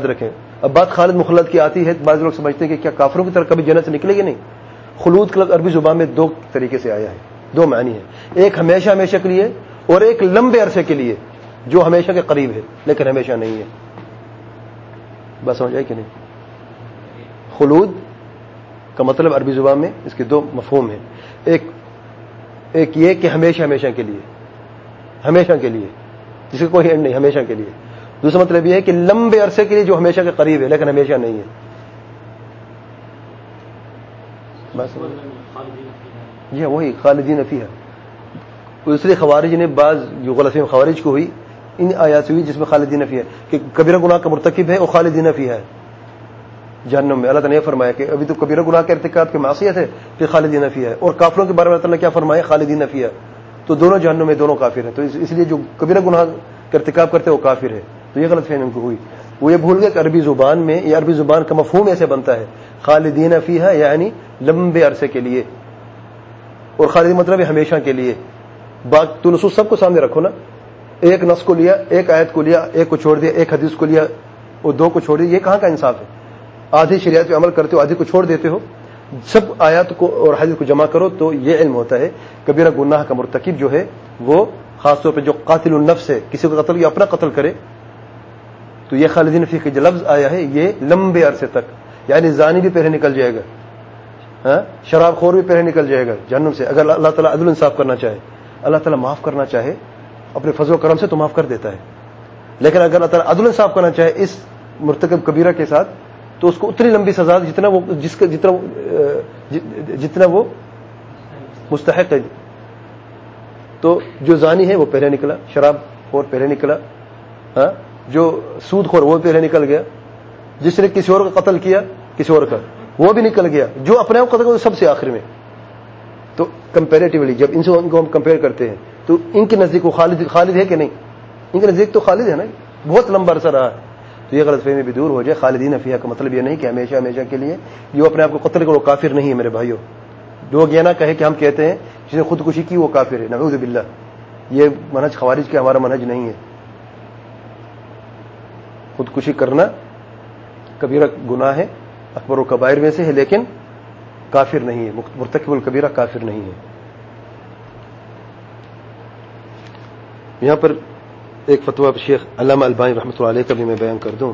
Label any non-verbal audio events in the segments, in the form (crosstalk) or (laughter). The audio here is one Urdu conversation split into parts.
یاد رکھیں۔ اب بات خالد مخلد کی آتی ہے، بعض لوگ سمجھتے ہیں کہ کیا کافروں کی طرح کبھی جنت سے نکلے گی نہیں؟ خلود کا عربی زبان میں دو طریقے سے آیا ہے، دو معنی ہے ایک ہمیشہ ہمیشہ کے لیے اور ایک لمبے عرصے کے لیے، جو ہمیشہ کے قریب ہے، لیکن ہمیشہ نہیں ہے۔ بس سمجھ آئی کہ نہیں؟ خلود کا مطلب عربی زبان میں اس کے دو مفہوم ہیں۔ ایک ایک یہ کہ ہمیشہ ہمیشہ کے لیے، ہمیشہ کے لیے، جس کا کوئی اینڈ نہیں، ہمیشہ کے لیے۔ دوسرا مطلب یہ ہے کہ لمبے عرصے کے لیے جو ہمیشہ کے قریب ہے، لیکن ہمیشہ نہیں ہے۔ بس۔ جی ہاں وہی خالدین نفی ہے دوسرے خوارج نے بعض جو غلط خوارج کو ہوئی، ان آیات ہوئی جس میں خالدین نفی ہے، کہ کبیرہ گناہ کا مرتکب ہے اور خالدین نفی ہے۔ جہنم میں۔ اللہ تعالیٰ نے فرمایا کہ ابھی تو کبیرہ گناہ کے ارتکاب کی معصیت ہے، پھر خالدین نفی ہے۔ اور کافروں کے بارے میں اللہ تعالیٰ نے کیا فرمایا؟ خالدین نفی ہے تو دونوں جہنم میں، دونوں کافر ہیں۔ تو اس لیے جو کبیرہ گناہ کا ارتکاب کرتے ہیں، وہ کافر ہے تو یہ غلط فہمی ان کو ہوئی۔ وہ یہ بھول گئے کہ عربی زبان میں یہ عربی زبان کا مفہوم ایسے بنتا ہے۔ خالدین فی یعنی لمبے عرصے کے لیے۔ اور خالدین مطلب ہمیشہ کے لیے۔ تو نصوص سب کو سامنے رکھو نا۔ ایک نس کو لیا، ایک آیت کو لیا، ایک کو چھوڑ دیا، ایک حدیث کو لیا، اور دو کو چھوڑ دیا۔ یہ کہاں کا انصاف ہے؟ آدھی شریعت پہ عمل کرتے ہو، آدھی کو چھوڑ دیتے ہو۔ سب آیات کو اور حدیث کو جمع کرو تو یہ علم ہوتا ہے۔ کبیرہ گناہ کا مرتکب جو ہے، وہ خاص طور پہ جو قاتل النفس ہے، کسی کو قتل یا اپنا قتل کرے تو یہ خالدین فی جو لفظ آیا ہے یہ لمبے عرصے تک یعنی زانی بھی پہلے نکل جائے گا ہاں؟ شراب خور بھی پہلے نکل جائے گا، جہنم سے، اگر اللہ تعالیٰ عدل انصاف کرنا چاہے، اللہ تعالیٰ معاف کرنا چاہے، اپنے فضل و کرم سے تو معاف کر دیتا ہے۔ لیکن اگر اللہ تعالیٰ عدل انصاف کرنا چاہے اس مرتکب کبیرہ کے ساتھ، تو اس کو اتنی لمبی سزا جتنا وہ، جس کا جتنا جتنا وہ مستحق ہے۔ تو جو زانی ہے وہ پہلے نکلا، شراب خور پہلے نکلا ہاں؟ جو سود خور وہ پہلے نکل گیا، جس نے کسی اور کا قتل کیا، کسی اور کا، وہ بھی نکل گیا، جو اپنے آپ قتل سب سے آخر میں۔ تو کمپیریٹیولی جب ان سے ان کو ہم کمپیئر کرتے ہیں، تو ان کے نزدیک وہ خالد خالد ہے کہ نہیں؟ ان کے نزدیک تو خالد ہے نا؟ بہت لمبا عرصہ رہا ہے۔ تو یہ غلط فہمی بھی دور ہو جائے، خالدین افیہ کا مطلب یہ نہیں کہ ہمیشہ ہمیشہ کے لیے جو اپنے آپ کو قتل کرو کافر نہیں ہے میرے بھائیوں لوگ یہ نہ کہے کہ ہم کہتے ہیں، جس نے خودکشی کی، وہ کافر ہے، نعوذ باللہ۔ یہ منہج خوارج کے، ہمارا منہج نہیں ہے۔ خودکشی کرنا کبیرہ گناہ ہے، اکبر و کبائر میں سے ہے، لیکن کافر نہیں ہے، مرتکب الکبیرہ کافر نہیں ہے۔ یہاں پر ایک فتویٰ شیخ علامہ البانی رحمۃ اللہ علیہ کا بھی میں بیان کر دوں۔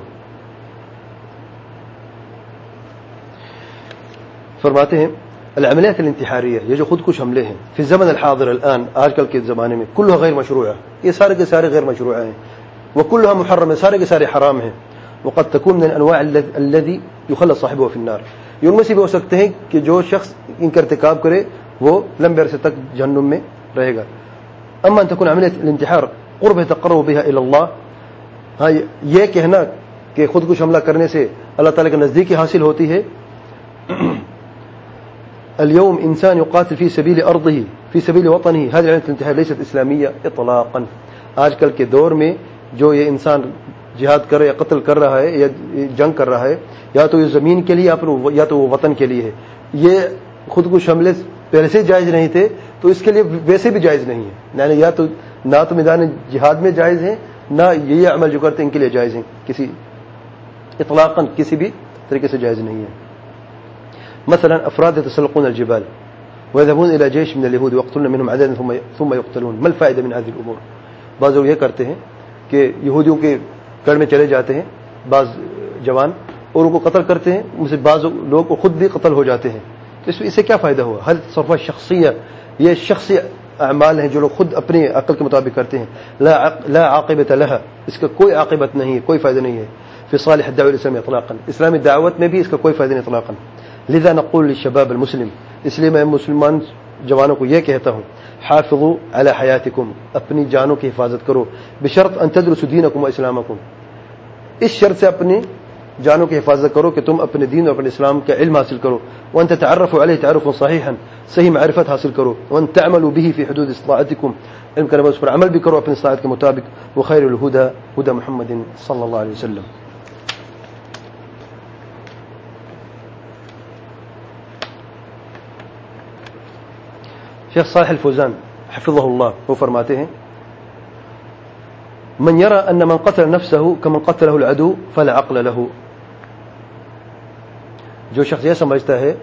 فرماتے ہیں، العملیات الانتحاریہ، یہ جو خود کچھ حملے ہیں، فی الزمن الحاضر الان، آج کل کے زمانے میں کل غیر مشروع یہ سارے کے سارے غیر مشروع ہیں۔ وہ کل محرم سارے کے سارے حرام ہیں وقد تكون من انواع الذي يخلص صاحبه في النار. یہ ان میں سے بھی ہو سکتے ہیں کہ جو شخص ان کا ارتکاب کرے، وہ لمبے عرصے تک جہنم میں رہے گا. اما ان تكون عملیہ الانتحار، قرب تقرب بها الى اللہ ہاں یہ کہنا کہ خود کچھ حملہ کرنے سے اللہ تعالی کے نزدیکی حاصل ہوتی ہے. (clears throat) اليوم انسان يقاتل في سبيل ارضه في سبيل وطنه. هذه الانتهاء ليست اسلاميه اطلاقا آج کل کے دور میں جو یہ انسان جہاد کر یا قتل کر رہا ہے، یا جنگ کر رہا ہے، یا تو یہ زمین کے لیے، یا تو وہ وطن کے لیے ہے۔ یہ خود کو حملے پہلے سے جائز نہیں تھے، تو اس کے لیے ویسے بھی جائز نہیں ہے۔ یعنی یا تو نہ تو میدان جہاد میں جائز ہیں، نہ یہ عمل جو کرتے ہیں ان کے لیے جائز ہیں۔ کسی اطلاقا کسی بھی طریقے سے جائز نہیں ہے۔ مثلا افراد تسلقون الجبال ويذهبون الى جيش من اليهود ويقتلون منهم عددا ثم يقتلون. ما الفائده من هذه الامور بعض لوگ یہ کرتے ہیں کہ یہودیوں کے گڑھ میں چلے جاتے ہیں بعض جوان اور ان کو قتل کرتے ہیں، ان سے بعض لوگ خود بھی قتل ہو جاتے ہیں۔ تو اس سے کیا فائدہ ہوا؟ ہر صرفہ شخصیہ، یہ شخصی اعمال ہیں جو لوگ خود اپنی عقل کے مطابق کرتے ہیں۔ لا لا عاقبت لها اس کا کوئی عاقبت نہیں ہے کوئی فائدہ نہیں ہے۔ فی صالح الدعوه اطلاقا۔ اسلامی دعوت میں بھی اس کا کوئی فائدہ نہیں اطلاقا۔ لذا نقول للشباب المسلم۔ اس لیے میں مسلمان جوانوں کو یہ کہتا ہوں حافظوا على حياتكم اپنی جانوں کی حفاظت کرو۔ بشرط ان تدرسوا دينكم واسلامكم اس شرط سے اپنی جانوں کی حفاظت کرو کہ تم اپنے دین اور اپنے اسلام کا علم حاصل کرو۔ وان تتعرفوا عليه تعرفا صحيحا صحیح معرفت حاصل کرو۔ وان تعملوا به في حدود استطاعتكم علم کرنے اس پر عمل بھی کرو اپنی استطاعت کے مطابق۔ وخير الهدى هدى محمد صلى الله عليه وسلم۔ شیخ صالح الفوزان حفظه اللہ، وہ فرماتے ہیں، من يرى أن من قتل نفسه كمن قتله العدو فلا عقل له. جو شخص یہ سمجھتا ہے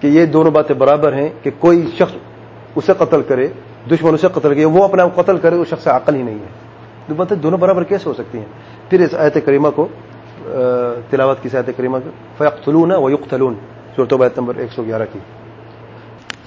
کہ یہ دونوں باتیں برابر ہیں کہ کوئی شخص اسے قتل کرے، دشمن اسے قتل کرے، وہ اپنے آپ قتل کرے، اس شخص سے عقل ہی نہیں ہے۔ باتیں دونوں برابر کیسے ہو سکتی ہیں؟ پھر اس آیت کریمہ کو تلاوت کی آیت کریمہ کو فیقتلون و یقتلون صورت بیت نمبر ایک سو گیارہ کی۔